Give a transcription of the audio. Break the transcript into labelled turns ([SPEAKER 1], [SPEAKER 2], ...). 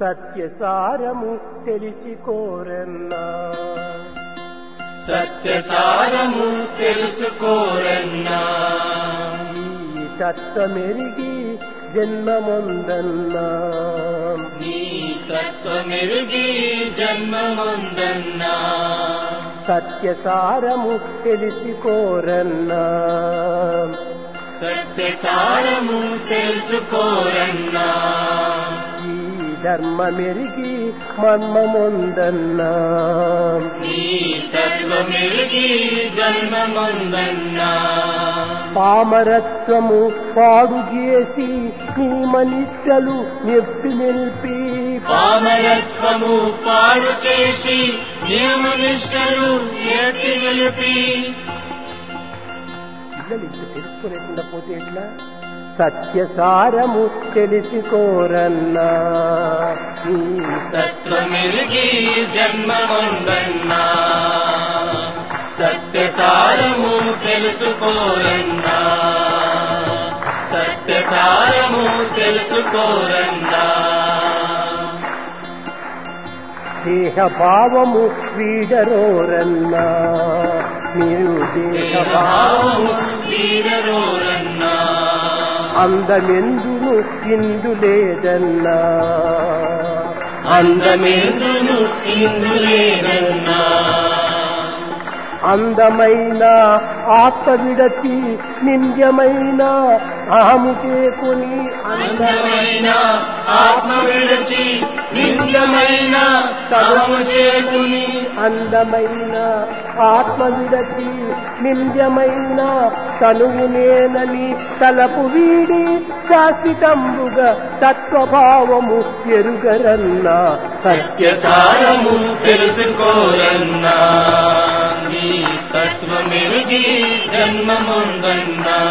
[SPEAKER 1] సత్యసారము తెలిసి కోరన్నా
[SPEAKER 2] సత్యసారము తెలుసుకోరన్నా
[SPEAKER 1] ఈ తత్వమెరిగి జన్మముందన్నా
[SPEAKER 2] నీ తత్వమెరుగి జన్మముందన్నా
[SPEAKER 1] సత్యసారము తెలిసి కోరన్నా
[SPEAKER 2] సత్యసారము తెలుసుకోరన్నా
[SPEAKER 1] ఈ ధర్మమెరిగి
[SPEAKER 2] నీ జన్మముందన్నా.
[SPEAKER 1] పామరత్వము పాడు చేసి నీ మనిష్టలు నెప్పి నిలిపి.
[SPEAKER 2] పామరత్వము పాడు చేసి నియమనిష్టలు ఎత్తి నిలిపి.
[SPEAKER 1] పిల్లలు ఇంత తెలుసుకోలేకుండా పోతే ఎట్లా? సత్యసారము తెలిసి కోరన్నా ఈ
[SPEAKER 2] తత్వమెరుగి జన్మముందన్నా. సత్యసారము తెలుసుకోరన్నా సత్యసారము తెలుసుకోరన్నా
[SPEAKER 1] దేహ భావము వీడరోరన్నా మీరు దేహ భావము
[SPEAKER 2] భావము వీరరోరన్నా
[SPEAKER 1] అందమెందును ఇందు లేదన్నా
[SPEAKER 2] అందమెందును ఇందులేదన్నా?
[SPEAKER 1] అందమైన ఆత్మ విడచి నింద్యమైన అహము చేకుని
[SPEAKER 2] అందమైన ఆత్మ విడచి నిందమైన తమము చేకుని
[SPEAKER 1] అందమైన ఆత్మ విడచి నింద్యమైన తనువు నేనని తలపు వీడి శాశ్వతంబుగా తత్వభావము ఎరుగరన్నా.
[SPEAKER 2] సత్యసారము తెలుసుకోరన్నా. తత్వమెరుగి జన్మముందన్నా.